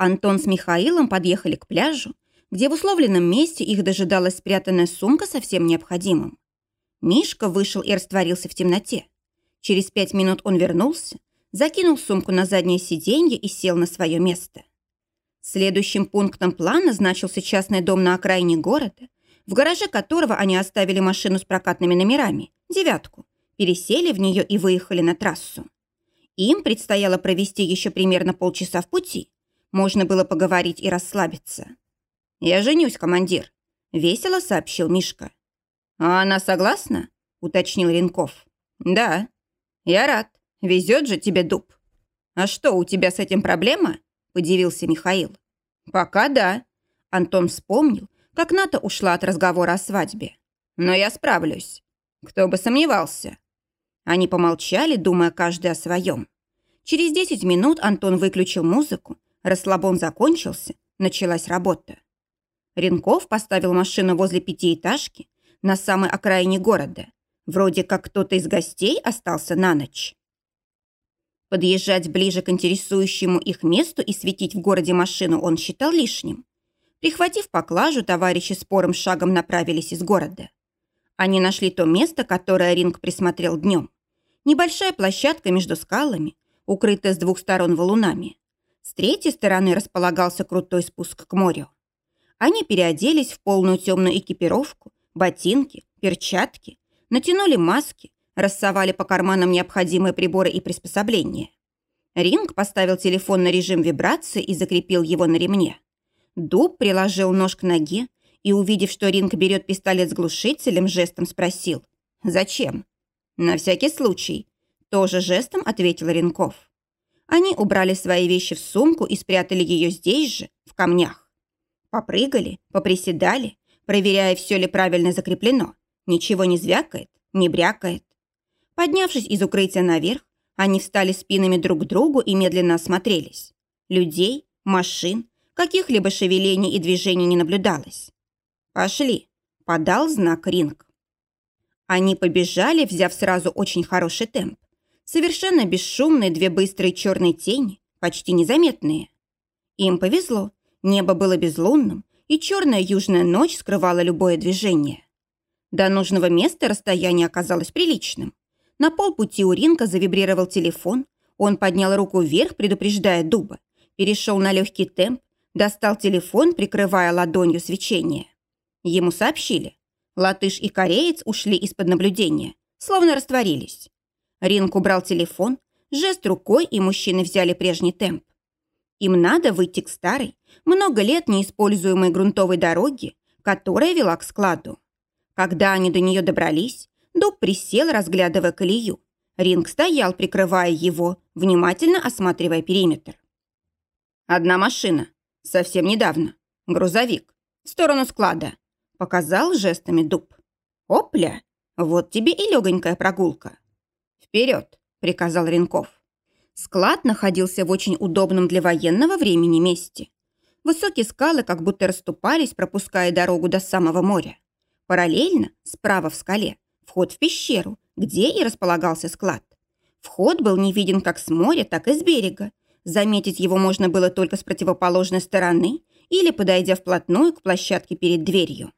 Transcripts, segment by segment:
Антон с Михаилом подъехали к пляжу, где в условленном месте их дожидалась спрятанная сумка со всем необходимым. Мишка вышел и растворился в темноте. Через пять минут он вернулся, закинул сумку на заднее сиденье и сел на свое место. Следующим пунктом плана значился частный дом на окраине города, в гараже которого они оставили машину с прокатными номерами, девятку, пересели в нее и выехали на трассу. Им предстояло провести еще примерно полчаса в пути. Можно было поговорить и расслабиться. «Я женюсь, командир», — весело сообщил Мишка. «А она согласна?» — уточнил Ренков. «Да». «Я рад. Везет же тебе дуб». «А что, у тебя с этим проблема?» – подивился Михаил. «Пока да». Антон вспомнил, как Ната ушла от разговора о свадьбе. «Но я справлюсь. Кто бы сомневался». Они помолчали, думая каждый о своем. Через 10 минут Антон выключил музыку, расслабон закончился, началась работа. Ренков поставил машину возле пятиэтажки на самой окраине города. Вроде как кто-то из гостей остался на ночь. Подъезжать ближе к интересующему их месту и светить в городе машину он считал лишним. Прихватив поклажу, товарищи спорым шагом направились из города. Они нашли то место, которое Ринг присмотрел днем. Небольшая площадка между скалами, укрытая с двух сторон валунами. С третьей стороны располагался крутой спуск к морю. Они переоделись в полную темную экипировку, ботинки, перчатки, натянули маски, рассовали по карманам необходимые приборы и приспособления. Ринг поставил телефон на режим вибрации и закрепил его на ремне. Дуб приложил нож к ноге и, увидев, что Ринг берет пистолет с глушителем, жестом спросил «Зачем?» «На всякий случай», – тоже жестом ответил Ринков. Они убрали свои вещи в сумку и спрятали ее здесь же, в камнях. Попрыгали, поприседали, проверяя, все ли правильно закреплено. Ничего не звякает, не брякает. Поднявшись из укрытия наверх, они встали спинами друг к другу и медленно осмотрелись. Людей, машин, каких-либо шевелений и движений не наблюдалось. «Пошли», – подал знак Ринг. Они побежали, взяв сразу очень хороший темп. Совершенно бесшумные две быстрые черные тени, почти незаметные. Им повезло, небо было безлунным, и черная южная ночь скрывала любое движение. До нужного места расстояние оказалось приличным. На полпути у Ринка завибрировал телефон. Он поднял руку вверх, предупреждая дуба. Перешел на легкий темп, достал телефон, прикрывая ладонью свечение. Ему сообщили. Латыш и кореец ушли из-под наблюдения, словно растворились. Ринк убрал телефон, жест рукой, и мужчины взяли прежний темп. Им надо выйти к старой, много лет неиспользуемой грунтовой дороге, которая вела к складу. Когда они до нее добрались, Дуб присел, разглядывая колею. Ринг стоял, прикрывая его, внимательно осматривая периметр. «Одна машина. Совсем недавно. Грузовик. В сторону склада», — показал жестами Дуб. «Опля! Вот тебе и легонькая прогулка». «Вперед!» — приказал Ренков. Склад находился в очень удобном для военного времени месте. Высокие скалы как будто расступались, пропуская дорогу до самого моря. Параллельно, справа в скале, вход в пещеру, где и располагался склад. Вход был не виден как с моря, так и с берега. Заметить его можно было только с противоположной стороны или подойдя вплотную к площадке перед дверью.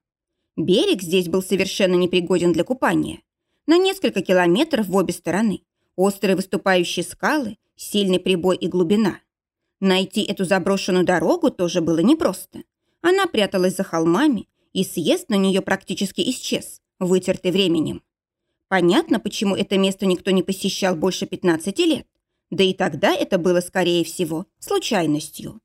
Берег здесь был совершенно непригоден для купания. На несколько километров в обе стороны острые выступающие скалы, сильный прибой и глубина. Найти эту заброшенную дорогу тоже было непросто. Она пряталась за холмами, и съезд на нее практически исчез, вытертый временем. Понятно, почему это место никто не посещал больше 15 лет. Да и тогда это было, скорее всего, случайностью.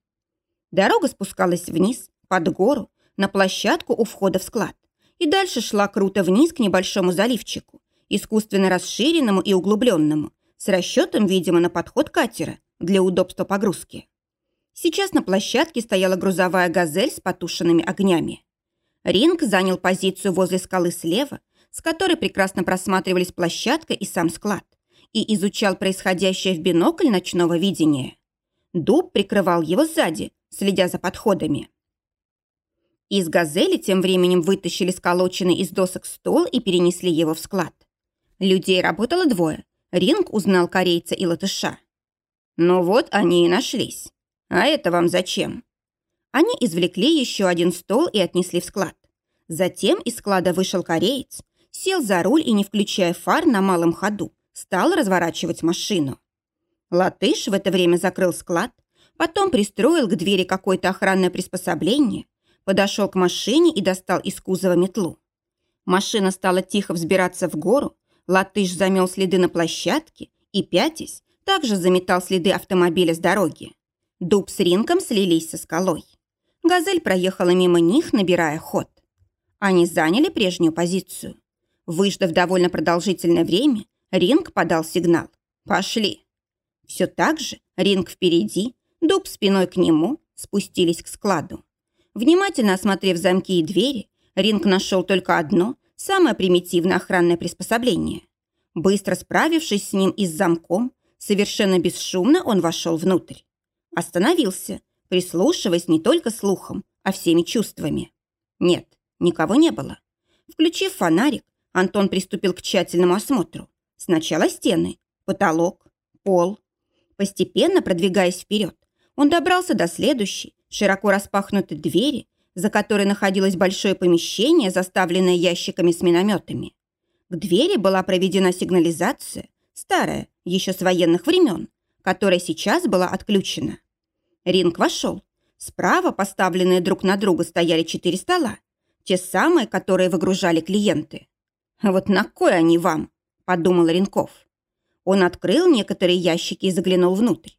Дорога спускалась вниз, под гору, на площадку у входа в склад. И дальше шла круто вниз к небольшому заливчику, искусственно расширенному и углубленному, с расчетом, видимо, на подход катера для удобства погрузки. Сейчас на площадке стояла грузовая «Газель» с потушенными огнями. Ринг занял позицию возле скалы слева, с которой прекрасно просматривались площадка и сам склад, и изучал происходящее в бинокль ночного видения. Дуб прикрывал его сзади, следя за подходами. Из «Газели» тем временем вытащили сколоченный из досок стол и перенесли его в склад. Людей работало двое. Ринг узнал корейца и латыша. «Ну вот они и нашлись. «А это вам зачем?» Они извлекли еще один стол и отнесли в склад. Затем из склада вышел кореец, сел за руль и, не включая фар на малом ходу, стал разворачивать машину. Латыш в это время закрыл склад, потом пристроил к двери какое-то охранное приспособление, подошел к машине и достал из кузова метлу. Машина стала тихо взбираться в гору, Латыш замел следы на площадке и, пятясь, также заметал следы автомобиля с дороги. Дуб с ринком слились со скалой. Газель проехала мимо них, набирая ход. Они заняли прежнюю позицию. Выждав довольно продолжительное время, Ринг подал сигнал. «Пошли». Все так же, Ринг впереди, Дуб спиной к нему, спустились к складу. Внимательно осмотрев замки и двери, Ринг нашел только одно, самое примитивное охранное приспособление. Быстро справившись с ним и с замком, совершенно бесшумно он вошел внутрь. Остановился, прислушиваясь не только слухом, а всеми чувствами. Нет, никого не было. Включив фонарик, Антон приступил к тщательному осмотру. Сначала стены, потолок, пол. Постепенно продвигаясь вперед, он добрался до следующей, широко распахнутой двери, за которой находилось большое помещение, заставленное ящиками с минометами. К двери была проведена сигнализация, старая, еще с военных времен, которая сейчас была отключена. Ринг вошел. Справа, поставленные друг на друга, стояли четыре стола. Те самые, которые выгружали клиенты. «Вот на кой они вам?» – подумал Ринков. Он открыл некоторые ящики и заглянул внутрь.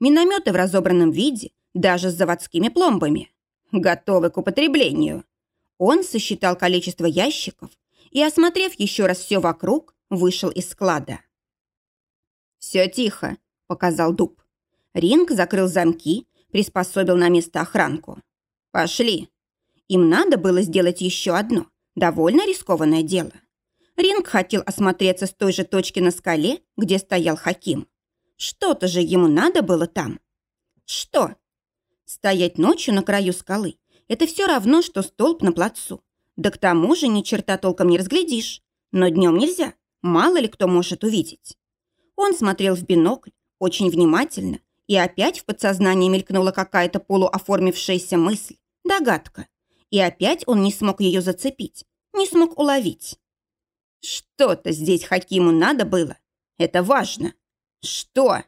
Минометы в разобранном виде, даже с заводскими пломбами. Готовы к употреблению. Он сосчитал количество ящиков и, осмотрев еще раз все вокруг, вышел из склада. «Все тихо», – показал Дуб. Ринг закрыл замки, приспособил на место охранку. «Пошли». Им надо было сделать еще одно, довольно рискованное дело. Ринг хотел осмотреться с той же точки на скале, где стоял Хаким. Что-то же ему надо было там. Что? Стоять ночью на краю скалы – это все равно, что столб на плацу. Да к тому же ни черта толком не разглядишь. Но днем нельзя, мало ли кто может увидеть. Он смотрел в бинокль очень внимательно, и опять в подсознании мелькнула какая-то полуоформившаяся мысль, догадка. И опять он не смог ее зацепить, не смог уловить. Что-то здесь Хакиму надо было. Это важно. Что?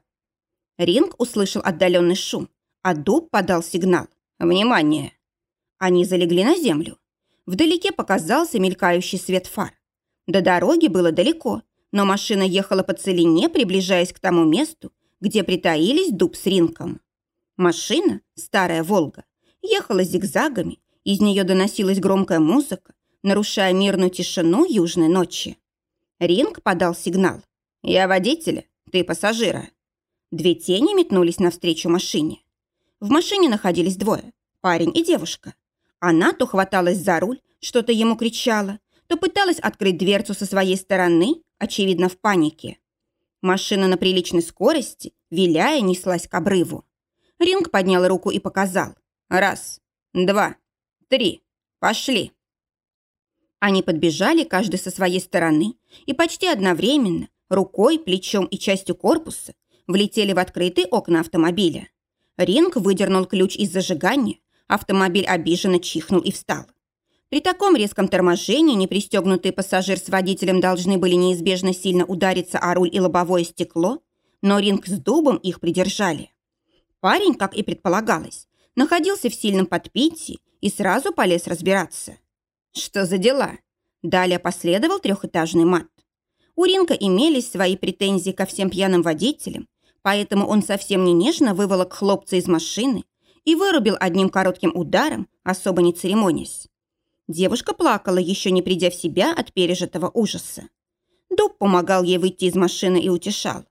Ринг услышал отдаленный шум, а дуб подал сигнал. Внимание! Они залегли на землю. Вдалеке показался мелькающий свет фар. До дороги было далеко, но машина ехала по целине, приближаясь к тому месту, где притаились дуб с ринком. Машина, старая «Волга», ехала зигзагами, из нее доносилась громкая музыка, нарушая мирную тишину южной ночи. Ринг подал сигнал. «Я водителя, ты пассажира». Две тени метнулись навстречу машине. В машине находились двое – парень и девушка. Она то хваталась за руль, что-то ему кричала, то пыталась открыть дверцу со своей стороны, очевидно, в панике. Машина на приличной скорости, виляя, неслась к обрыву. Ринг поднял руку и показал. Раз, два, три, пошли. Они подбежали, каждый со своей стороны, и почти одновременно, рукой, плечом и частью корпуса, влетели в открытые окна автомобиля. Ринг выдернул ключ из зажигания, автомобиль обиженно чихнул и встал. При таком резком торможении непристегнутый пассажир с водителем должны были неизбежно сильно удариться о руль и лобовое стекло, но ринг с дубом их придержали. Парень, как и предполагалось, находился в сильном подпитии и сразу полез разбираться. Что за дела? Далее последовал трехэтажный мат. У Ринка имелись свои претензии ко всем пьяным водителям, поэтому он совсем не нежно выволок хлопца из машины и вырубил одним коротким ударом, особо не церемонясь. Девушка плакала, еще не придя в себя от пережитого ужаса. Дуб помогал ей выйти из машины и утешал.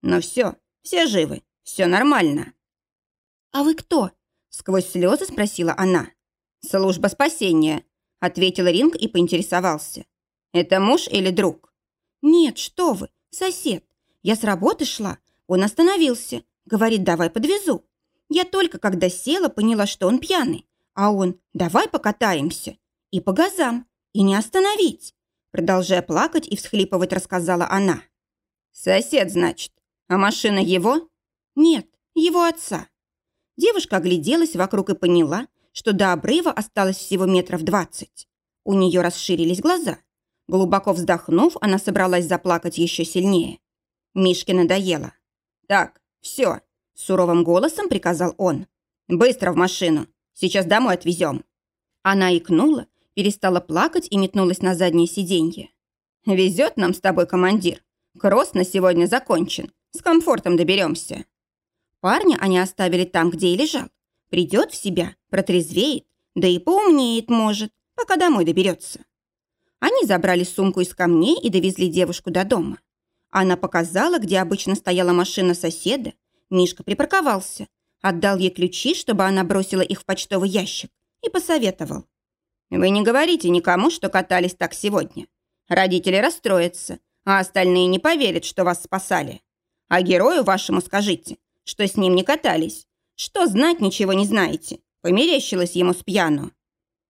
«Ну все, все живы, все нормально». «А вы кто?» – сквозь слезы спросила она. «Служба спасения», – ответил Ринг и поинтересовался. «Это муж или друг?» «Нет, что вы, сосед. Я с работы шла, он остановился, говорит, давай подвезу. Я только когда села, поняла, что он пьяный, а он, давай покатаемся. И по газам, и не остановить. Продолжая плакать и всхлипывать, рассказала она. «Сосед, значит. А машина его?» «Нет, его отца». Девушка огляделась вокруг и поняла, что до обрыва осталось всего метров двадцать. У нее расширились глаза. Глубоко вздохнув, она собралась заплакать еще сильнее. Мишке надоело. «Так, все», – суровым голосом приказал он. «Быстро в машину. Сейчас домой отвезем». Она икнула, перестала плакать и метнулась на заднее сиденье. «Везет нам с тобой, командир. Кросс на сегодня закончен. С комфортом доберемся». Парня они оставили там, где и лежал. Придет в себя, протрезвеет, да и поумнеет, может, пока домой доберется. Они забрали сумку из камней и довезли девушку до дома. Она показала, где обычно стояла машина соседа. Мишка припарковался, отдал ей ключи, чтобы она бросила их в почтовый ящик, и посоветовал. «Вы не говорите никому, что катались так сегодня. Родители расстроятся, а остальные не поверят, что вас спасали. А герою вашему скажите, что с ним не катались, что знать ничего не знаете. Померещилось ему с пьяну».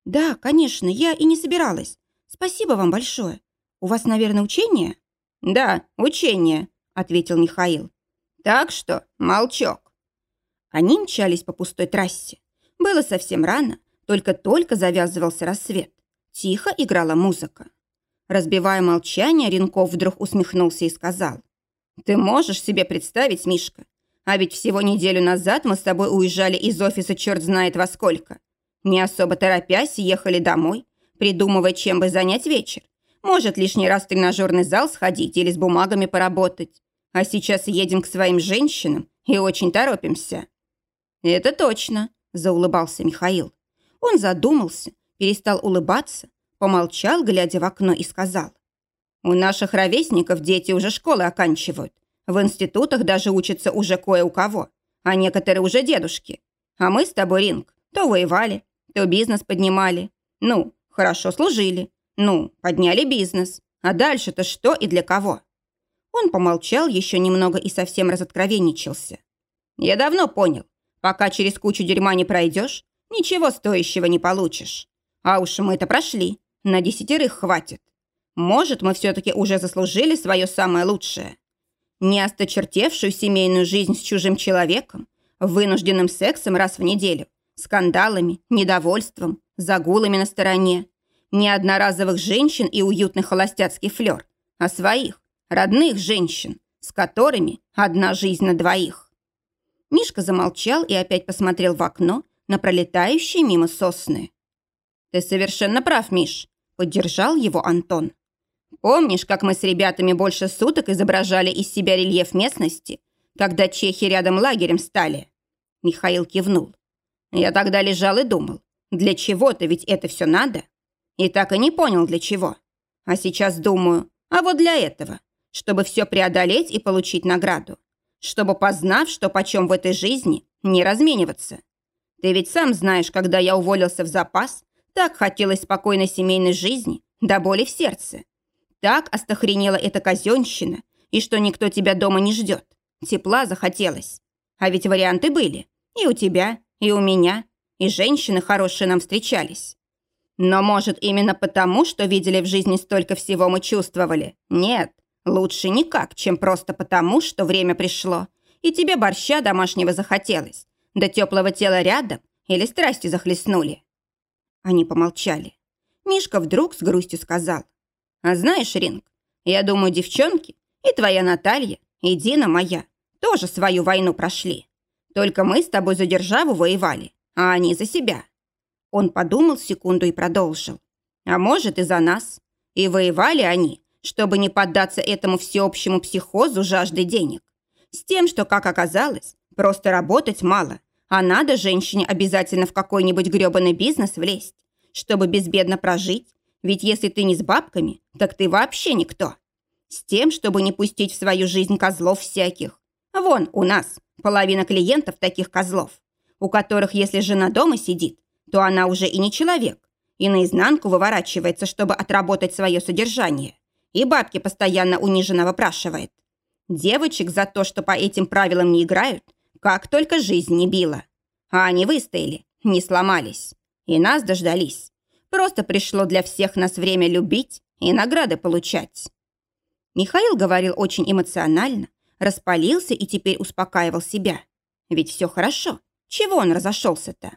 «Да, конечно, я и не собиралась. Спасибо вам большое. У вас, наверное, учение?» «Да, учение», — ответил Михаил. «Так что молчок». Они мчались по пустой трассе. Было совсем рано, только-только завязывался рассвет. Тихо играла музыка. Разбивая молчание, Ренков вдруг усмехнулся и сказал. «Ты можешь себе представить, Мишка? А ведь всего неделю назад мы с тобой уезжали из офиса черт знает во сколько. Не особо торопясь, ехали домой, придумывая, чем бы занять вечер. Может, лишний раз в тренажерный зал сходить или с бумагами поработать. А сейчас едем к своим женщинам и очень торопимся». «Это точно», – заулыбался Михаил. Он задумался, перестал улыбаться, помолчал, глядя в окно, и сказал. «У наших ровесников дети уже школы оканчивают. В институтах даже учатся уже кое у кого, а некоторые уже дедушки. А мы с тобой, Ринг, то воевали, то бизнес поднимали. Ну, хорошо служили. Ну, подняли бизнес. А дальше-то что и для кого?» Он помолчал еще немного и совсем разоткровенничался. «Я давно понял, пока через кучу дерьма не пройдешь, ничего стоящего не получишь. А уж мы это прошли, на десятерых хватит. Может, мы все-таки уже заслужили свое самое лучшее. Не осточертевшую семейную жизнь с чужим человеком, вынужденным сексом раз в неделю, скандалами, недовольством, загулами на стороне, не одноразовых женщин и уютный холостяцкий флер, а своих, родных женщин, с которыми одна жизнь на двоих. Мишка замолчал и опять посмотрел в окно на пролетающие мимо сосны. «Ты совершенно прав, Миш», — поддержал его Антон. «Помнишь, как мы с ребятами больше суток изображали из себя рельеф местности, когда чехи рядом лагерем стали?» Михаил кивнул. «Я тогда лежал и думал, для чего-то ведь это все надо. И так и не понял, для чего. А сейчас думаю, а вот для этого, чтобы все преодолеть и получить награду. Чтобы, познав, что почем в этой жизни, не размениваться. Ты ведь сам знаешь, когда я уволился в запас, так хотелось спокойной семейной жизни, до боли в сердце. Так остохренела эта казенщина, и что никто тебя дома не ждет. Тепла захотелось. А ведь варианты были. И у тебя, и у меня, и женщины хорошие нам встречались. Но, может, именно потому, что видели в жизни столько всего мы чувствовали? Нет, лучше никак, чем просто потому, что время пришло, и тебе борща домашнего захотелось, до теплого тела рядом или страсти захлестнули. Они помолчали. Мишка вдруг с грустью сказал. «А знаешь, Ринг, я думаю, девчонки, и твоя Наталья, и Дина моя, тоже свою войну прошли. Только мы с тобой за державу воевали, а они за себя. Он подумал секунду и продолжил. А может, и за нас. И воевали они, чтобы не поддаться этому всеобщему психозу жажды денег. С тем, что, как оказалось, просто работать мало, а надо женщине обязательно в какой-нибудь грёбаный бизнес влезть, чтобы безбедно прожить, ведь если ты не с бабками, так ты вообще никто. С тем, чтобы не пустить в свою жизнь козлов всяких. Вон у нас половина клиентов таких козлов, у которых, если жена дома сидит, то она уже и не человек, и наизнанку выворачивается, чтобы отработать свое содержание, и бабки постоянно униженно выпрашивает. Девочек за то, что по этим правилам не играют, как только жизнь не била. А они выстояли, не сломались. И нас дождались. Просто пришло для всех нас время любить и награды получать. Михаил говорил очень эмоционально, распалился и теперь успокаивал себя. Ведь все хорошо, Чего он разошелся-то?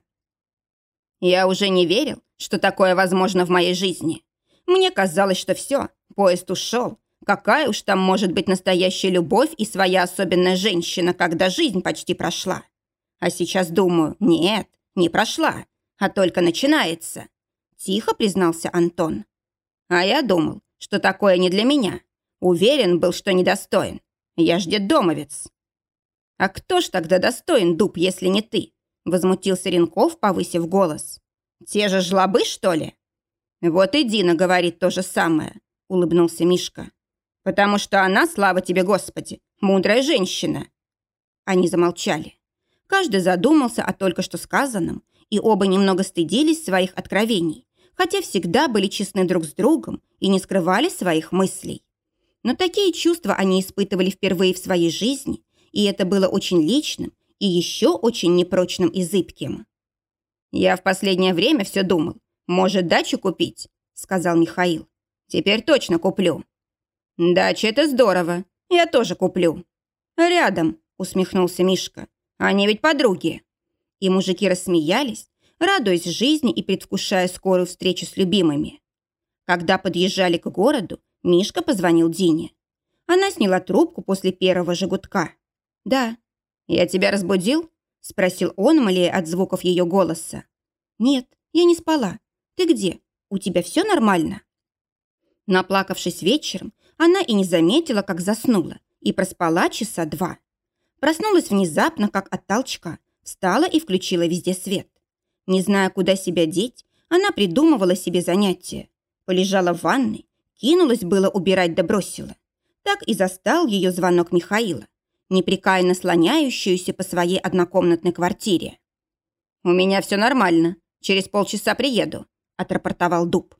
Я уже не верил, что такое возможно в моей жизни. Мне казалось, что все, поезд ушел. Какая уж там может быть настоящая любовь и своя особенная женщина, когда жизнь почти прошла. А сейчас думаю, нет, не прошла, а только начинается. Тихо признался Антон. А я думал, что такое не для меня. Уверен был, что недостоин. Я ж детдомовец. А кто ж тогда достоин, дуб, если не ты? Возмутился Ренков, повысив голос. Те же жлобы, что ли? Вот и Дина говорит то же самое, улыбнулся Мишка. Потому что она, слава тебе, Господи, мудрая женщина. Они замолчали. Каждый задумался о только что сказанном, и оба немного стыдились своих откровений, хотя всегда были честны друг с другом и не скрывали своих мыслей. Но такие чувства они испытывали впервые в своей жизни, и это было очень личным и еще очень непрочным и зыбким. «Я в последнее время все думал, может, дачу купить?» – сказал Михаил. «Теперь точно куплю». «Дача – это здорово, я тоже куплю». «Рядом», – усмехнулся Мишка. «Они ведь подруги». И мужики рассмеялись, радуясь жизни и предвкушая скорую встречу с любимыми. Когда подъезжали к городу, Мишка позвонил Дине. Она сняла трубку после первого же «Да». «Я тебя разбудил?» – спросил он, млея от звуков ее голоса. «Нет, я не спала. Ты где? У тебя все нормально?» Наплакавшись вечером, она и не заметила, как заснула, и проспала часа два. Проснулась внезапно, как от толчка, встала и включила везде свет. Не зная, куда себя деть, она придумывала себе занятия. Полежала в ванной, кинулась было убирать да бросила. Так и застал ее звонок Михаила, непрекаянно слоняющуюся по своей однокомнатной квартире. «У меня все нормально. Через полчаса приеду», – отрапортовал Дуб.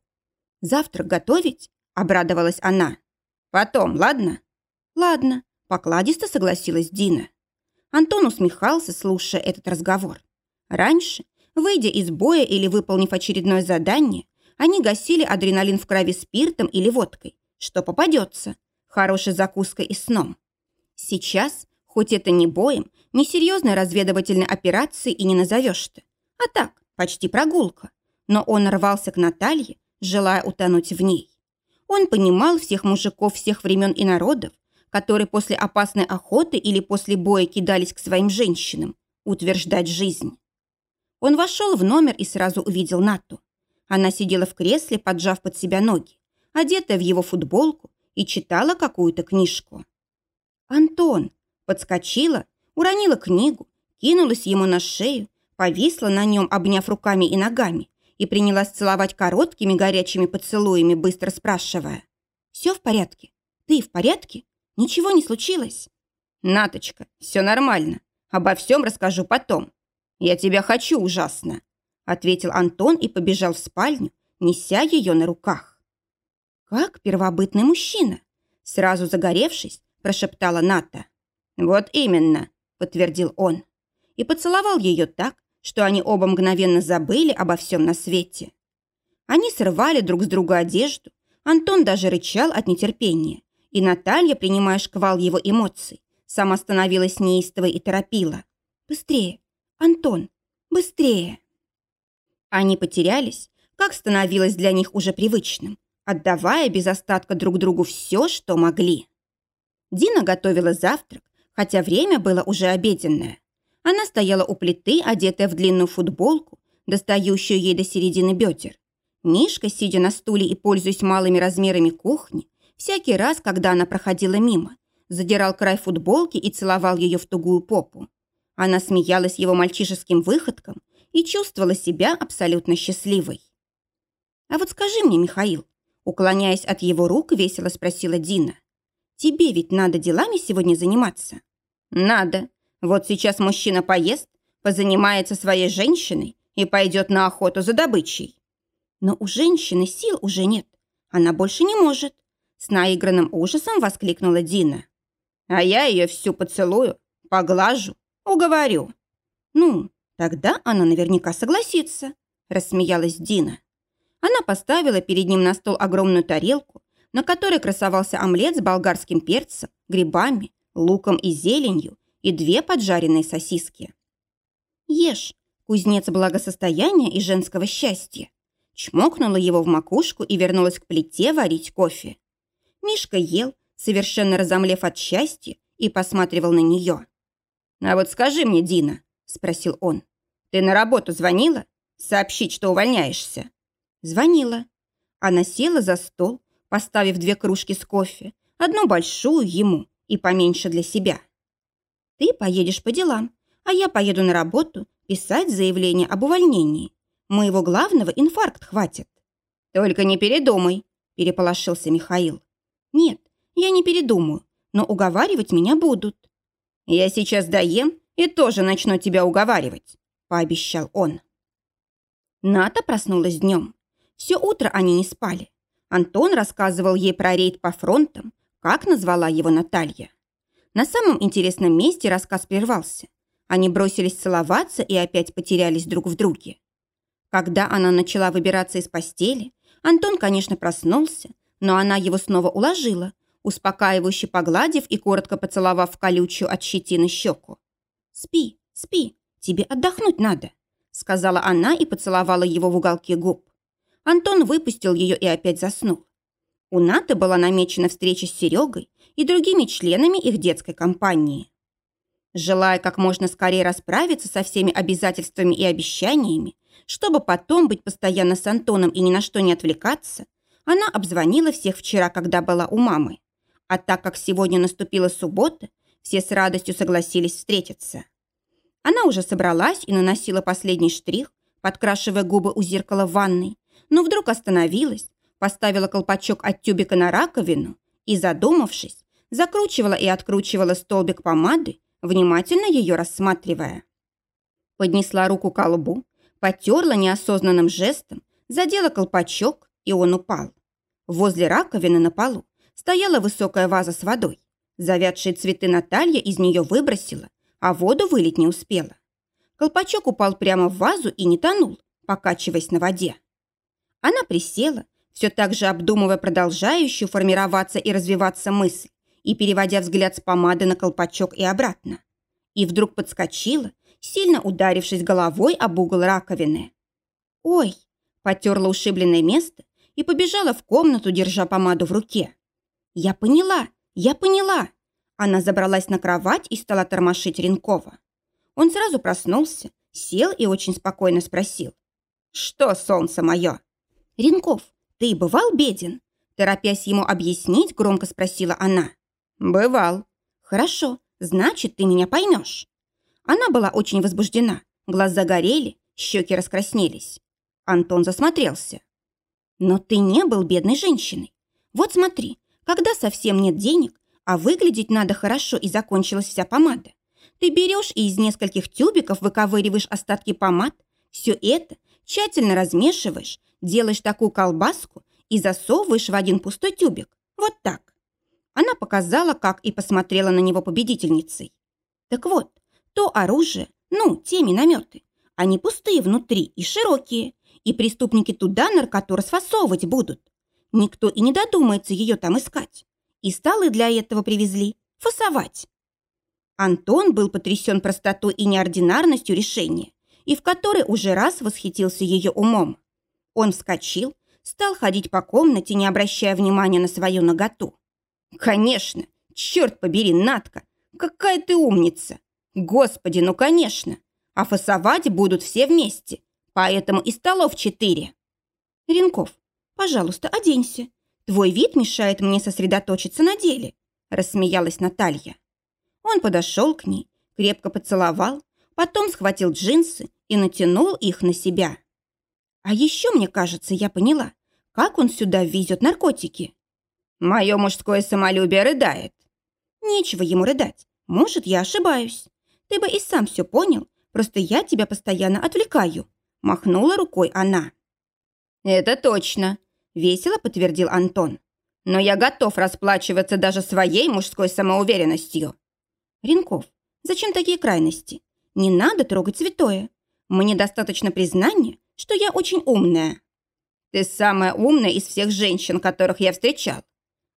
«Завтрак готовить?» – обрадовалась она. «Потом, ладно?» «Ладно», – покладисто согласилась Дина. Антон усмехался, слушая этот разговор. Раньше Выйдя из боя или выполнив очередное задание, они гасили адреналин в крови спиртом или водкой, что попадется, хорошей закуской и сном. Сейчас, хоть это не боем, не серьезной разведывательной операцией и не назовешь ты, а так, почти прогулка. Но он рвался к Наталье, желая утонуть в ней. Он понимал всех мужиков всех времен и народов, которые после опасной охоты или после боя кидались к своим женщинам, утверждать жизнь. Он вошел в номер и сразу увидел Нату. Она сидела в кресле, поджав под себя ноги, одетая в его футболку, и читала какую-то книжку. «Антон!» подскочила, уронила книгу, кинулась ему на шею, повисла на нем, обняв руками и ногами, и принялась целовать короткими горячими поцелуями, быстро спрашивая. «Все в порядке? Ты в порядке? Ничего не случилось?» «Наточка, все нормально. Обо всем расскажу потом. «Я тебя хочу ужасно», — ответил Антон и побежал в спальню, неся ее на руках. «Как первобытный мужчина?» Сразу загоревшись, прошептала Ната. «Вот именно», — подтвердил он. И поцеловал ее так, что они оба мгновенно забыли обо всем на свете. Они срывали друг с друга одежду, Антон даже рычал от нетерпения, и Наталья, принимая шквал его эмоций, сама становилась неистовой и торопила. «Быстрее, «Антон, быстрее!» Они потерялись, как становилось для них уже привычным, отдавая без остатка друг другу все, что могли. Дина готовила завтрак, хотя время было уже обеденное. Она стояла у плиты, одетая в длинную футболку, достающую ей до середины бедер. Мишка, сидя на стуле и пользуясь малыми размерами кухни, всякий раз, когда она проходила мимо, задирал край футболки и целовал ее в тугую попу. Она смеялась его мальчишеским выходкам и чувствовала себя абсолютно счастливой. «А вот скажи мне, Михаил», уклоняясь от его рук, весело спросила Дина, «тебе ведь надо делами сегодня заниматься?» «Надо. Вот сейчас мужчина поест, позанимается своей женщиной и пойдет на охоту за добычей». «Но у женщины сил уже нет. Она больше не может», с наигранным ужасом воскликнула Дина. «А я ее всю поцелую, поглажу, Уговорю. Ну, тогда она наверняка согласится, рассмеялась Дина. Она поставила перед ним на стол огромную тарелку, на которой красовался омлет с болгарским перцем, грибами, луком и зеленью и две поджаренные сосиски. Ешь, кузнец благосостояния и женского счастья. Чмокнула его в макушку и вернулась к плите варить кофе. Мишка ел, совершенно разомлев от счастья, и посматривал на нее. «А вот скажи мне, Дина», — спросил он, — «ты на работу звонила? Сообщить, что увольняешься?» Звонила. Она села за стол, поставив две кружки с кофе, одну большую ему и поменьше для себя. «Ты поедешь по делам, а я поеду на работу писать заявление об увольнении. Моего главного инфаркт хватит». «Только не передумай», – переполошился Михаил. «Нет, я не передумаю, но уговаривать меня будут». «Я сейчас доем и тоже начну тебя уговаривать», – пообещал он. Ната проснулась днем. Все утро они не спали. Антон рассказывал ей про рейд по фронтам, как назвала его Наталья. На самом интересном месте рассказ прервался. Они бросились целоваться и опять потерялись друг в друге. Когда она начала выбираться из постели, Антон, конечно, проснулся, но она его снова уложила, успокаивающе погладив и коротко поцеловав в колючую от щетины щеку. «Спи, спи, тебе отдохнуть надо», сказала она и поцеловала его в уголке губ. Антон выпустил ее и опять заснул. У Наты была намечена встреча с Серегой и другими членами их детской компании. Желая как можно скорее расправиться со всеми обязательствами и обещаниями, чтобы потом быть постоянно с Антоном и ни на что не отвлекаться, она обзвонила всех вчера, когда была у мамы. А так как сегодня наступила суббота, все с радостью согласились встретиться. Она уже собралась и наносила последний штрих, подкрашивая губы у зеркала в ванной, но вдруг остановилась, поставила колпачок от тюбика на раковину и, задумавшись, закручивала и откручивала столбик помады, внимательно ее рассматривая. Поднесла руку к колбу, потерла неосознанным жестом, задела колпачок, и он упал. Возле раковины на полу стояла высокая ваза с водой. Завядшие цветы Наталья из нее выбросила, а воду вылить не успела. Колпачок упал прямо в вазу и не тонул, покачиваясь на воде. Она присела, все так же обдумывая продолжающую формироваться и развиваться мысль и переводя взгляд с помады на колпачок и обратно. И вдруг подскочила, сильно ударившись головой об угол раковины. «Ой!» – потерла ушибленное место и побежала в комнату, держа помаду в руке. «Я поняла! Я поняла!» Она забралась на кровать и стала тормошить Ренкова. Он сразу проснулся, сел и очень спокойно спросил. «Что, солнце мое?» «Ренков, ты бывал беден?» Торопясь ему объяснить, громко спросила она. «Бывал». «Хорошо, значит, ты меня поймешь». Она была очень возбуждена, глаза горели, щеки раскраснелись. Антон засмотрелся. «Но ты не был бедной женщиной. Вот смотри, когда совсем нет денег, а выглядеть надо хорошо и закончилась вся помада, ты берешь и из нескольких тюбиков выковыриваешь остатки помад, все это тщательно размешиваешь, делаешь такую колбаску и засовываешь в один пустой тюбик. Вот так. Она показала, как и посмотрела на него победительницей. Так вот, то оружие, ну, те минометы, они пустые внутри и широкие, и преступники туда наркоту расфасовывать будут. Никто и не додумается ее там искать. И столы для этого привезли. Фасовать. Антон был потрясен простотой и неординарностью решения, и в который уже раз восхитился ее умом. Он вскочил, стал ходить по комнате, не обращая внимания на свою наготу. «Конечно! Черт побери, Натка! Какая ты умница! Господи, ну конечно! А фасовать будут все вместе, поэтому и столов четыре!» «Ренков, пожалуйста, оденься. Твой вид мешает мне сосредоточиться на деле», рассмеялась Наталья. Он подошел к ней, крепко поцеловал, потом схватил джинсы и натянул их на себя. А еще, мне кажется, я поняла, как он сюда везет наркотики. Мое мужское самолюбие рыдает. Нечего ему рыдать. Может, я ошибаюсь. Ты бы и сам все понял, просто я тебя постоянно отвлекаю. Махнула рукой она. Это точно, весело подтвердил Антон. Но я готов расплачиваться даже своей мужской самоуверенностью. Ренков, зачем такие крайности? Не надо трогать святое. Мне достаточно признания, что я очень умная. Ты самая умная из всех женщин, которых я встречал.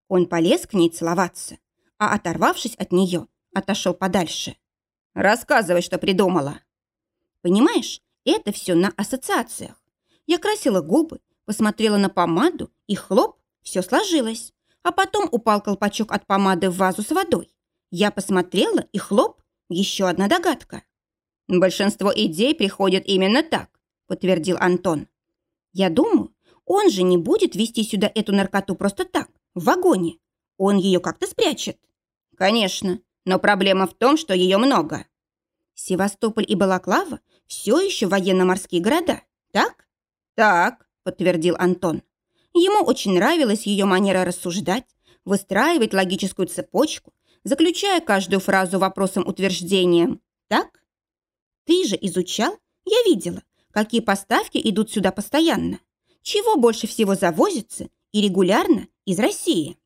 Он полез к ней целоваться, а, оторвавшись от нее, отошел подальше. Рассказывай, что придумала. Понимаешь, это все на ассоциациях. Я красила губы, посмотрела на помаду, и хлоп, все сложилось. А потом упал колпачок от помады в вазу с водой. Я посмотрела, и хлоп, еще одна догадка. «Большинство идей приходят именно так», – подтвердил Антон. «Я думаю, он же не будет вести сюда эту наркоту просто так, в вагоне. Он ее как-то спрячет». «Конечно, но проблема в том, что ее много». «Севастополь и Балаклава все еще военно-морские города, так?» «Так», – подтвердил Антон. Ему очень нравилась ее манера рассуждать, выстраивать логическую цепочку, заключая каждую фразу вопросом-утверждением. «Так?» «Ты же изучал? Я видела, какие поставки идут сюда постоянно. Чего больше всего завозится и регулярно из России?»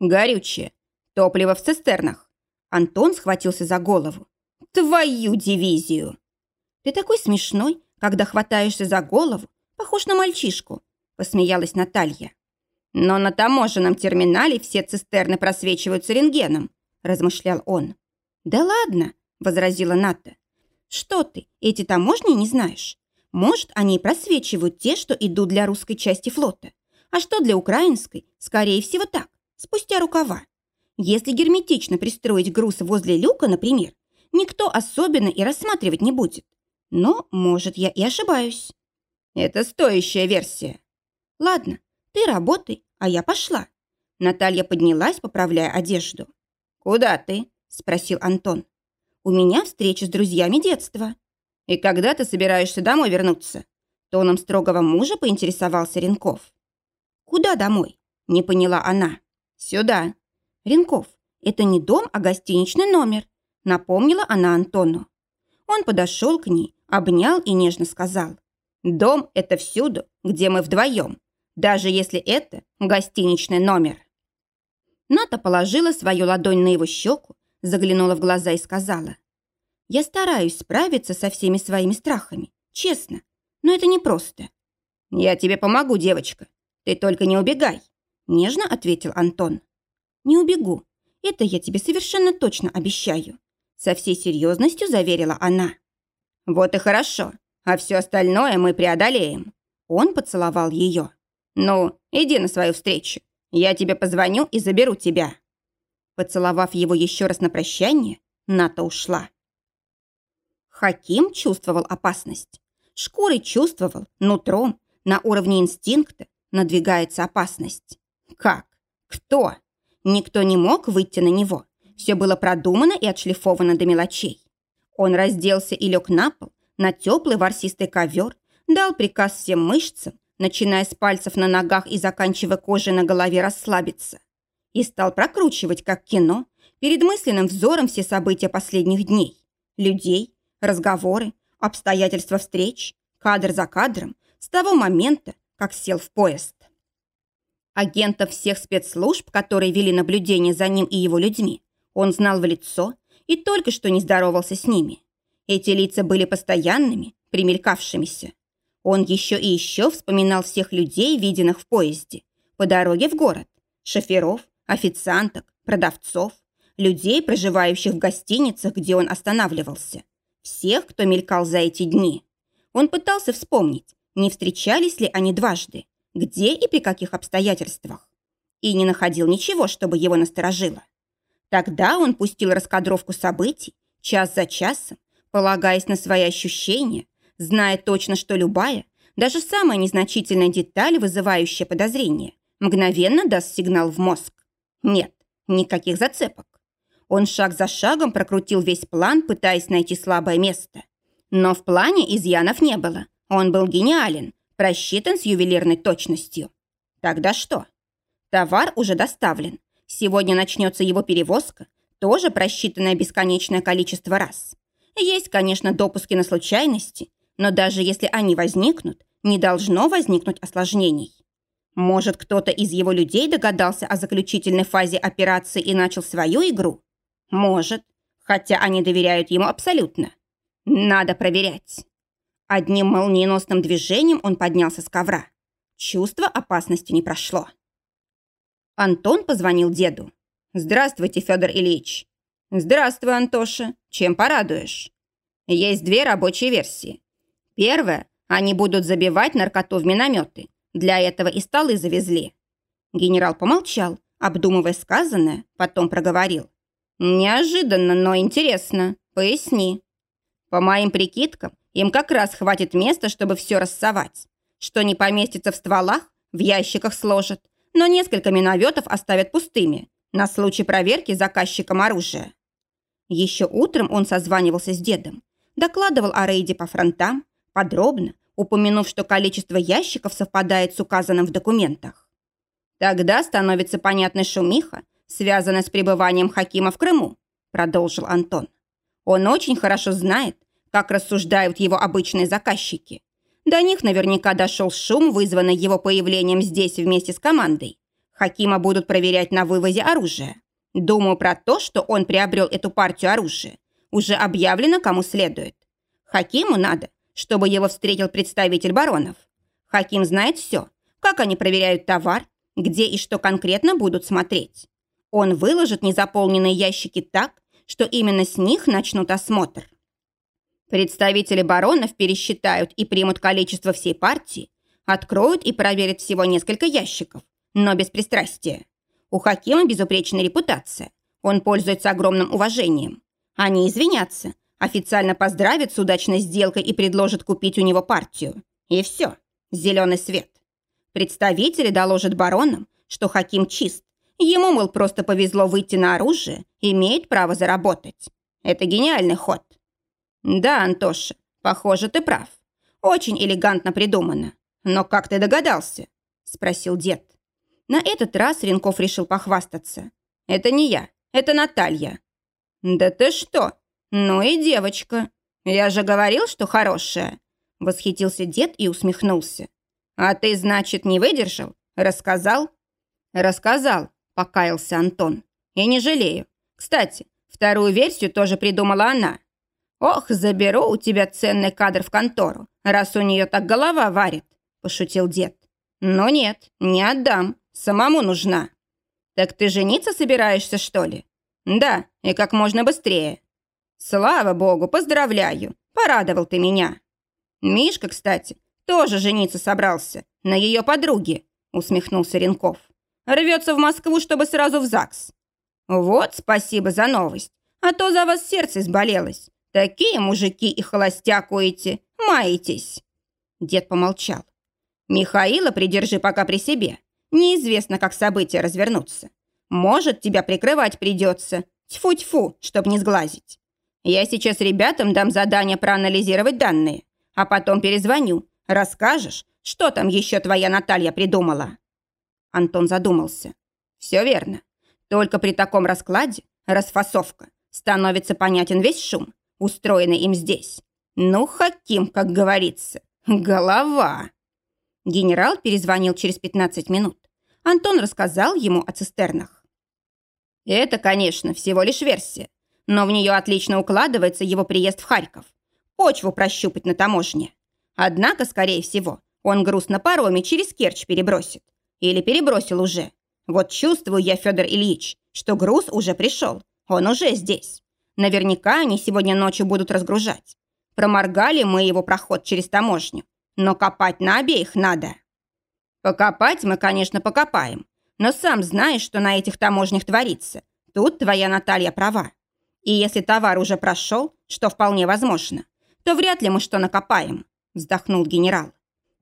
«Горючее. Топливо в цистернах». Антон схватился за голову. «Твою дивизию!» «Ты такой смешной, когда хватаешься за голову, похож на мальчишку», посмеялась Наталья. «Но на таможенном терминале все цистерны просвечиваются рентгеном», размышлял он. «Да ладно», возразила Ната. «Что ты, эти таможни не знаешь? Может, они и просвечивают те, что идут для русской части флота. А что для украинской? Скорее всего так, спустя рукава. Если герметично пристроить груз возле люка, например, никто особенно и рассматривать не будет. Но, может, я и ошибаюсь. Это стоящая версия. Ладно, ты работай, а я пошла. Наталья поднялась, поправляя одежду. «Куда ты?» – спросил Антон. «У меня встреча с друзьями детства». «И когда ты собираешься домой вернуться?» Тоном строгого мужа поинтересовался Ренков. «Куда домой?» – не поняла она. «Сюда». «Ренков, это не дом, а гостиничный номер», – напомнила она Антону. Он подошел к ней, обнял и нежно сказал. «Дом – это всюду, где мы вдвоем, даже если это гостиничный номер». Ната положила свою ладонь на его щеку, заглянула в глаза и сказала. «Я стараюсь справиться со всеми своими страхами, честно, но это непросто». «Я тебе помогу, девочка. Ты только не убегай», – нежно ответил Антон. «Не убегу. Это я тебе совершенно точно обещаю», – со всей серьезностью заверила она. «Вот и хорошо. А все остальное мы преодолеем». Он поцеловал ее. «Ну, иди на свою встречу. Я тебе позвоню и заберу тебя». Поцеловав его еще раз на прощание, Ната ушла. Хаким чувствовал опасность. Шкурой чувствовал, нутром, на уровне инстинкта надвигается опасность. Как? Кто? Никто не мог выйти на него. Все было продумано и отшлифовано до мелочей. Он разделся и лег на пол, на теплый ворсистый ковер, дал приказ всем мышцам, начиная с пальцев на ногах и заканчивая кожей на голове, расслабиться. И стал прокручивать, как кино, перед мысленным взором все события последних дней. Людей, разговоры, обстоятельства встреч, кадр за кадром, с того момента, как сел в поезд. Агентов всех спецслужб, которые вели наблюдение за ним и его людьми, он знал в лицо и только что не здоровался с ними. Эти лица были постоянными, примелькавшимися. Он еще и еще вспоминал всех людей, виденных в поезде, по дороге в город, шоферов, официанток, продавцов, людей, проживающих в гостиницах, где он останавливался, всех, кто мелькал за эти дни. Он пытался вспомнить, не встречались ли они дважды, где и при каких обстоятельствах, и не находил ничего, чтобы его насторожило. Тогда он пустил раскадровку событий, час за часом, полагаясь на свои ощущения, зная точно, что любая, даже самая незначительная деталь, вызывающая подозрение, мгновенно даст сигнал в мозг. Нет, никаких зацепок. Он шаг за шагом прокрутил весь план, пытаясь найти слабое место. Но в плане изъянов не было. Он был гениален, просчитан с ювелирной точностью. Тогда что? Товар уже доставлен. Сегодня начнется его перевозка, тоже просчитанная бесконечное количество раз. Есть, конечно, допуски на случайности, но даже если они возникнут, не должно возникнуть осложнений. Может, кто-то из его людей догадался о заключительной фазе операции и начал свою игру? Может, хотя они доверяют ему абсолютно. Надо проверять. Одним молниеносным движением он поднялся с ковра. Чувство опасности не прошло. Антон позвонил деду. «Здравствуйте, Федор Ильич». «Здравствуй, Антоша. Чем порадуешь?» Есть две рабочие версии. Первая – они будут забивать наркоту в минометы. Для этого и столы завезли. Генерал помолчал, обдумывая сказанное, потом проговорил. «Неожиданно, но интересно. Поясни». «По моим прикидкам, им как раз хватит места, чтобы все рассовать. Что не поместится в стволах, в ящиках сложат, но несколько минометов оставят пустыми, на случай проверки заказчиком оружия». Еще утром он созванивался с дедом, докладывал о рейде по фронтам, подробно, упомянув, что количество ящиков совпадает с указанным в документах. Тогда становится понятна шумиха, связанная с пребыванием Хакима в Крыму, продолжил Антон. Он очень хорошо знает, как рассуждают его обычные заказчики. До них наверняка дошел шум, вызванный его появлением здесь вместе с командой. Хакима будут проверять на вывозе оружия. Думаю про то, что он приобрел эту партию оружия. Уже объявлено, кому следует. Хакиму надо, чтобы его встретил представитель баронов. Хаким знает все, как они проверяют товар, где и что конкретно будут смотреть. Он выложит незаполненные ящики так, что именно с них начнут осмотр. Представители баронов пересчитают и примут количество всей партии, откроют и проверят всего несколько ящиков, но без пристрастия. У Хакима безупречная репутация. Он пользуется огромным уважением. Они извинятся, официально поздравят с удачной сделкой и предложат купить у него партию. И все. Зеленый свет. Представители доложат баронам, что Хаким чист. Ему, мол, просто повезло выйти на оружие, имеет право заработать. Это гениальный ход. Да, Антоша, похоже, ты прав. Очень элегантно придумано. Но как ты догадался? Спросил дед. На этот раз Ренков решил похвастаться. «Это не я, это Наталья». «Да ты что? Ну и девочка. Я же говорил, что хорошая». Восхитился дед и усмехнулся. «А ты, значит, не выдержал? Рассказал?» «Рассказал», — покаялся Антон. «И не жалею. Кстати, вторую версию тоже придумала она. Ох, заберу у тебя ценный кадр в контору, раз у нее так голова варит», — пошутил дед. «Но нет, не отдам. Самому нужна. Так ты жениться собираешься, что ли? Да, и как можно быстрее. Слава богу, поздравляю. Порадовал ты меня. Мишка, кстати, тоже жениться собрался. На ее подруге, усмехнулся Ренков. Рвется в Москву, чтобы сразу в ЗАГС. Вот спасибо за новость. А то за вас сердце изболелось. Такие мужики и холостякуете, маетесь. Дед помолчал. Михаила придержи пока при себе. Неизвестно, как события развернутся. Может, тебя прикрывать придется. Тьфу-тьфу, чтоб не сглазить. Я сейчас ребятам дам задание проанализировать данные, а потом перезвоню. Расскажешь, что там еще твоя Наталья придумала?» Антон задумался. «Все верно. Только при таком раскладе, расфасовка, становится понятен весь шум, устроенный им здесь. Ну, Хаким, как говорится, голова!» Генерал перезвонил через 15 минут. Антон рассказал ему о цистернах. Это, конечно, всего лишь версия, но в нее отлично укладывается его приезд в Харьков. Почву прощупать на таможне. Однако, скорее всего, он груз на пароме через Керчь перебросит. Или перебросил уже. Вот чувствую я, Федор Ильич, что груз уже пришел. Он уже здесь. Наверняка они сегодня ночью будут разгружать. Проморгали мы его проход через таможню но копать на обеих надо. Покопать мы, конечно, покопаем, но сам знаешь, что на этих таможнях творится. Тут твоя Наталья права. И если товар уже прошел, что вполне возможно, то вряд ли мы что накопаем, вздохнул генерал.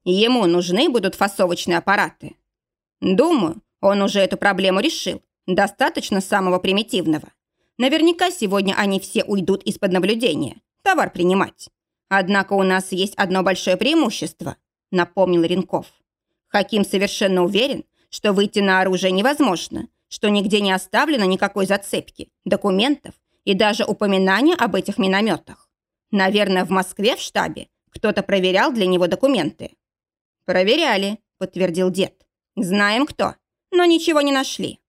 Ему нужны будут фасовочные аппараты. Думаю, он уже эту проблему решил. Достаточно самого примитивного. Наверняка сегодня они все уйдут из-под наблюдения. Товар принимать. Однако у нас есть одно большое преимущество, напомнил Ренков. Хаким совершенно уверен, что выйти на оружие невозможно, что нигде не оставлено никакой зацепки, документов и даже упоминания об этих минометах. Наверное, в Москве в штабе кто-то проверял для него документы. «Проверяли», — подтвердил дед. «Знаем кто, но ничего не нашли.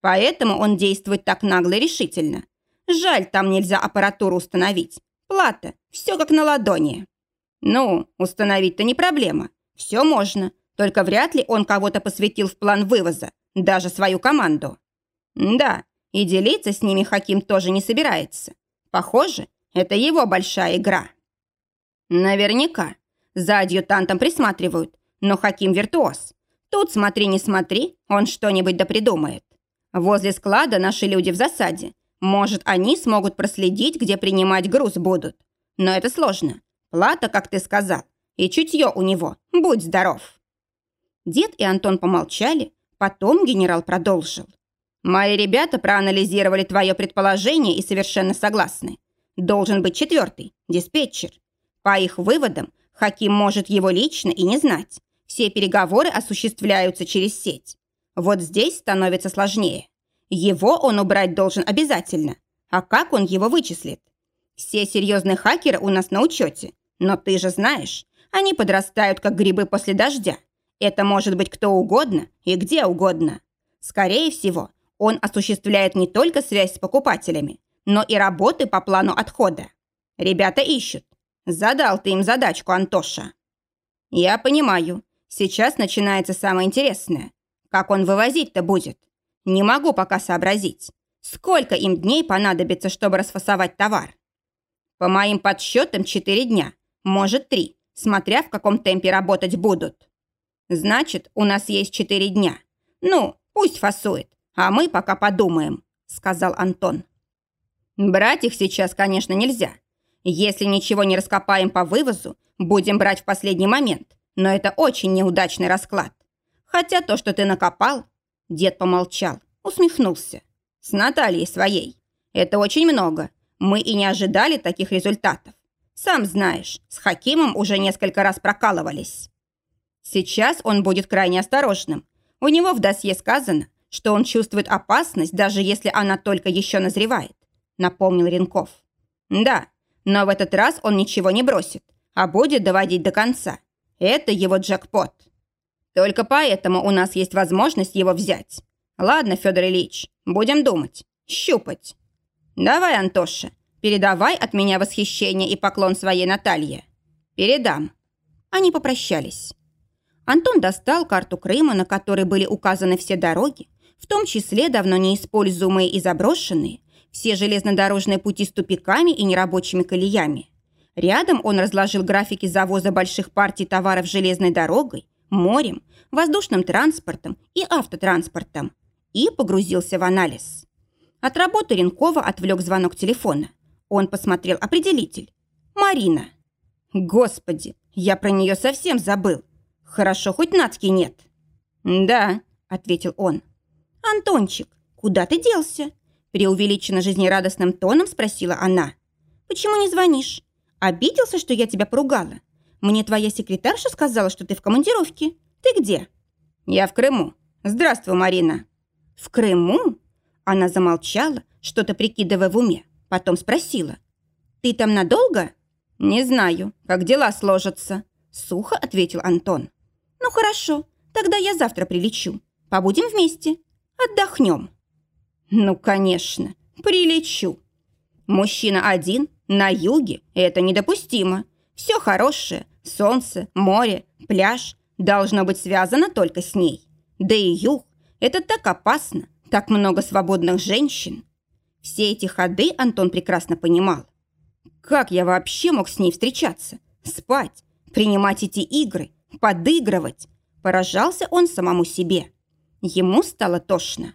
Поэтому он действует так нагло и решительно. Жаль, там нельзя аппаратуру установить. Плата, все как на ладони. Ну, установить-то не проблема. Все можно. Только вряд ли он кого-то посвятил в план вывоза, даже свою команду. Да, и делиться с ними Хаким тоже не собирается. Похоже, Это его большая игра. Наверняка. За адъютантом присматривают. Но Хаким виртуоз. Тут смотри, не смотри, он что-нибудь да придумает. Возле склада наши люди в засаде. Может, они смогут проследить, где принимать груз будут. Но это сложно. Плата, как ты сказал, и чутье у него. Будь здоров. Дед и Антон помолчали, потом генерал продолжил. Мои ребята проанализировали твое предположение и совершенно согласны. Должен быть четвертый, диспетчер. По их выводам, Хаким может его лично и не знать. Все переговоры осуществляются через сеть. Вот здесь становится сложнее. Его он убрать должен обязательно. А как он его вычислит? Все серьезные хакеры у нас на учете. Но ты же знаешь, они подрастают, как грибы после дождя. Это может быть кто угодно и где угодно. Скорее всего, он осуществляет не только связь с покупателями, но и работы по плану отхода. Ребята ищут. Задал ты им задачку, Антоша. Я понимаю. Сейчас начинается самое интересное. Как он вывозить-то будет? Не могу пока сообразить. Сколько им дней понадобится, чтобы расфасовать товар? По моим подсчетам, 4 дня. Может, 3, смотря в каком темпе работать будут. Значит, у нас есть 4 дня. Ну, пусть фасует, а мы пока подумаем, сказал Антон. Брать их сейчас, конечно, нельзя. Если ничего не раскопаем по вывозу, будем брать в последний момент. Но это очень неудачный расклад. Хотя то, что ты накопал... Дед помолчал, усмехнулся. С Натальей своей. Это очень много. Мы и не ожидали таких результатов. Сам знаешь, с Хакимом уже несколько раз прокалывались. Сейчас он будет крайне осторожным. У него в досье сказано, что он чувствует опасность, даже если она только еще назревает, напомнил Ренков. Да, но в этот раз он ничего не бросит, а будет доводить до конца. Это его джекпот. Только поэтому у нас есть возможность его взять. Ладно, Федор Ильич, будем думать, щупать. Давай, Антоша, передавай от меня восхищение и поклон своей Наталье. Передам. Они попрощались. Антон достал карту Крыма, на которой были указаны все дороги, в том числе давно неиспользуемые и заброшенные, все железнодорожные пути с тупиками и нерабочими колеями. Рядом он разложил графики завоза больших партий товаров железной дорогой, морем, воздушным транспортом и автотранспортом и погрузился в анализ. От работы Ренкова отвлек звонок телефона. Он посмотрел определитель. «Марина». «Господи, я про нее совсем забыл. Хорошо, хоть Нацки нет». «Да», — ответил он. «Антончик, куда ты делся?» Преувеличенно жизнерадостным тоном спросила она. «Почему не звонишь? Обиделся, что я тебя поругала? Мне твоя секретарша сказала, что ты в командировке. Ты где?» «Я в Крыму. Здравствуй, Марина». «В Крыму?» Она замолчала, что-то прикидывая в уме. Потом спросила. «Ты там надолго?» «Не знаю, как дела сложатся», — сухо ответил Антон. «Ну хорошо, тогда я завтра прилечу. Побудем вместе. Отдохнем». «Ну, конечно, прилечу». Мужчина один, на юге, это недопустимо. Все хорошее, солнце, море, пляж должно быть связано только с ней. Да и юг, это так опасно, так много свободных женщин. Все эти ходы Антон прекрасно понимал. Как я вообще мог с ней встречаться, спать, принимать эти игры, подыгрывать? Поражался он самому себе. Ему стало тошно.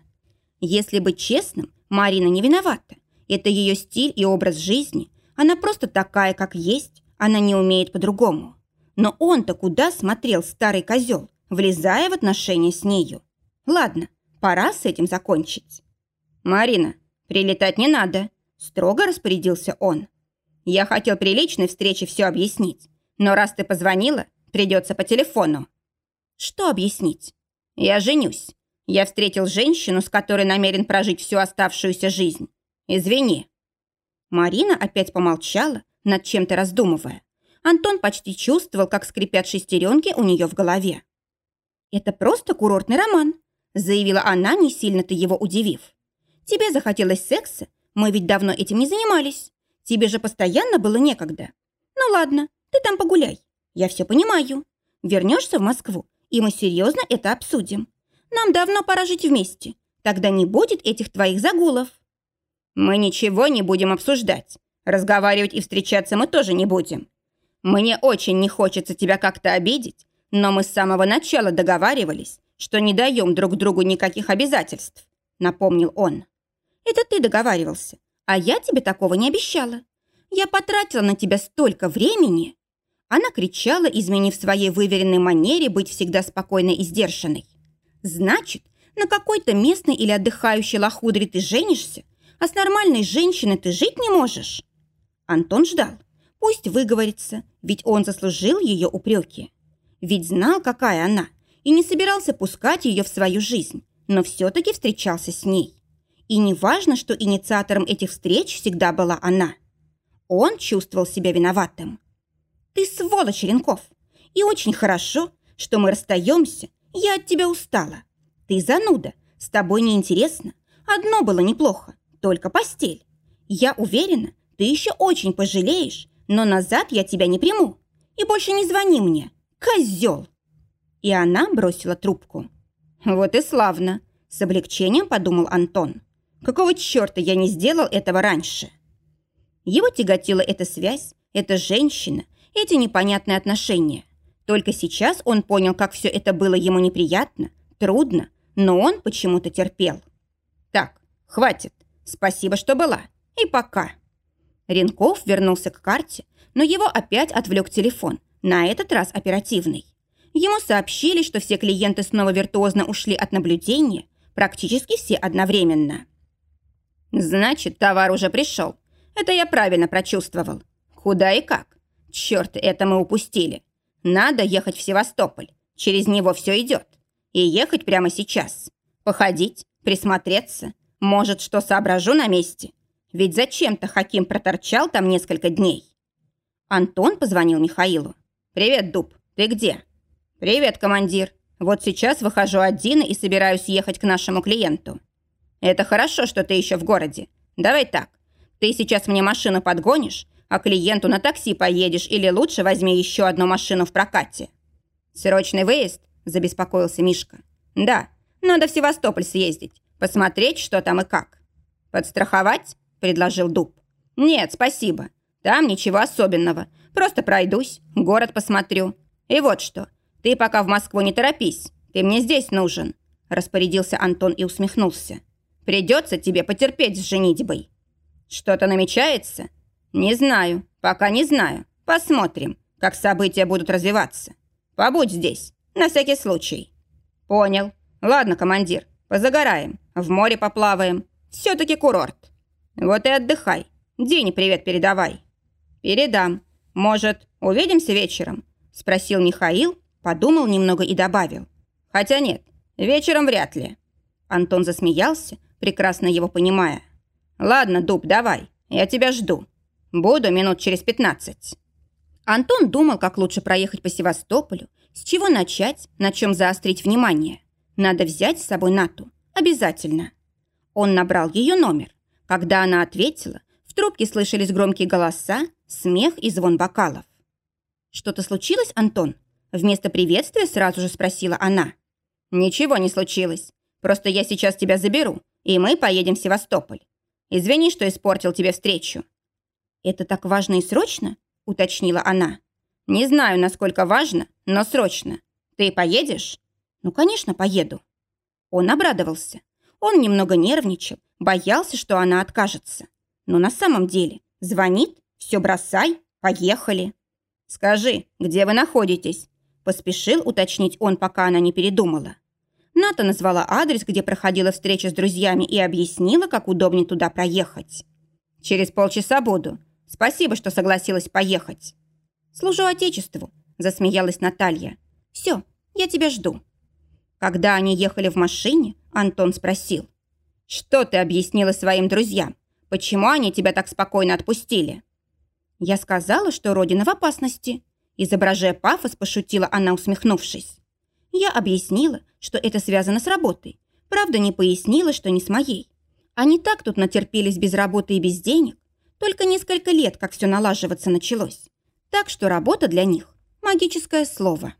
Если быть честным, Марина не виновата. Это ее стиль и образ жизни. Она просто такая, как есть. Она не умеет по-другому. Но он-то куда смотрел, старый козел, влезая в отношения с нею? Ладно, пора с этим закончить. «Марина, прилетать не надо», – строго распорядился он. «Я хотел при личной встрече все объяснить, но раз ты позвонила, придется по телефону». «Что объяснить?» «Я женюсь. Я встретил женщину, с которой намерен прожить всю оставшуюся жизнь. Извини». Марина опять помолчала, над чем-то раздумывая. Антон почти чувствовал, как скрипят шестеренки у нее в голове. «Это просто курортный роман», заявила она, не сильно-то его удивив. «Тебе захотелось секса? Мы ведь давно этим не занимались. Тебе же постоянно было некогда. Ну ладно, ты там погуляй. Я все понимаю. Вернешься в Москву, и мы серьезно это обсудим. Нам давно пора жить вместе. Тогда не будет этих твоих загулов». «Мы ничего не будем обсуждать. Разговаривать и встречаться мы тоже не будем. Мне очень не хочется тебя как-то обидеть, но мы с самого начала договаривались, что не даем друг другу никаких обязательств», — напомнил он. «Это ты договаривался, а я тебе такого не обещала. Я потратила на тебя столько времени». Она кричала, изменив своей выверенной манере быть всегда спокойной и сдержанной. «Значит, на какой-то местной или отдыхающей лохудре ты женишься, а с нормальной женщиной ты жить не можешь?» Антон ждал. Пусть выговорится, ведь он заслужил ее упреки. Ведь знал, какая она, и не собирался пускать ее в свою жизнь, но все-таки встречался с ней. И не важно, что инициатором этих встреч всегда была она. Он чувствовал себя виноватым. «Ты сволочь, Ренков! И очень хорошо, что мы расстаемся, я от тебя устала. Ты зануда, с тобой неинтересно. Одно было неплохо, только постель. Я уверена, ты еще очень пожалеешь, но назад я тебя не приму. И больше не звони мне, козел!» И она бросила трубку. «Вот и славно!» – с облегчением подумал Антон. «Какого черта я не сделал этого раньше?» Его тяготила эта связь, эта женщина, эти непонятные отношения. Только сейчас он понял, как все это было ему неприятно, трудно, но он почему-то терпел. «Так, хватит. Спасибо, что была. И пока». Ренков вернулся к карте, но его опять отвлек телефон, на этот раз оперативный. Ему сообщили, что все клиенты снова виртуозно ушли от наблюдения, практически все одновременно. «Значит, товар уже пришел. Это я правильно прочувствовал. Куда и как? Черт, это мы упустили. Надо ехать в Севастополь. Через него все идет. И ехать прямо сейчас. Походить, присмотреться. Может, что соображу на месте. Ведь зачем-то Хаким проторчал там несколько дней. Антон позвонил Михаилу. «Привет, Дуб, ты где?» «Привет, командир. Вот сейчас выхожу один и собираюсь ехать к нашему клиенту». «Это хорошо, что ты еще в городе. Давай так. Ты сейчас мне машину подгонишь, а клиенту на такси поедешь или лучше возьми еще одну машину в прокате». «Срочный выезд?» – забеспокоился Мишка. «Да, надо в Севастополь съездить, посмотреть, что там и как». «Подстраховать?» – предложил Дуб. «Нет, спасибо. Там ничего особенного. Просто пройдусь, город посмотрю. И вот что. Ты пока в Москву не торопись. Ты мне здесь нужен», – распорядился Антон и усмехнулся. «Придется тебе потерпеть с женитьбой». «Что-то намечается?» «Не знаю. Пока не знаю. Посмотрим, как события будут развиваться. Побудь здесь, на всякий случай». «Понял. Ладно, командир, позагораем, в море поплаваем. Все-таки курорт. Вот и отдыхай. День привет передавай». «Передам. Может, увидимся вечером?» Спросил Михаил, подумал немного и добавил. «Хотя нет, вечером вряд ли». Антон засмеялся, прекрасно его понимая. «Ладно, Дуб, давай, я тебя жду. Буду минут через пятнадцать». Антон думал, как лучше проехать по Севастополю, с чего начать, на чем заострить внимание. Надо взять с собой Нату. Обязательно. Он набрал ее номер. Когда она ответила, в трубке слышались громкие голоса, смех и звон бокалов. «Что-то случилось, Антон?» Вместо приветствия сразу же спросила она. «Ничего не случилось. Просто я сейчас тебя заберу, и мы поедем в Севастополь. Извини, что испортил тебе встречу». «Это так важно и срочно?» – уточнила она. «Не знаю, насколько важно, но срочно. Ты поедешь?» «Ну, конечно, поеду». Он обрадовался. Он немного нервничал, боялся, что она откажется. Но на самом деле звонит, все бросай, поехали. «Скажи, где вы находитесь?» Поспешил уточнить он, пока она не передумала. Ната назвала адрес, где проходила встреча с друзьями и объяснила, как удобнее туда проехать. «Через полчаса буду. Спасибо, что согласилась поехать». «Служу Отечеству», – засмеялась Наталья. «Все, я тебя жду». Когда они ехали в машине, Антон спросил. «Что ты объяснила своим друзьям? Почему они тебя так спокойно отпустили?» Я сказала, что Родина в опасности. Изображая пафос, пошутила она, усмехнувшись. Я объяснила, что это связано с работой. Правда, не пояснила, что не с моей. Они так тут натерпелись без работы и без денег. Только несколько лет, как все налаживаться началось. Так что работа для них – магическое слово.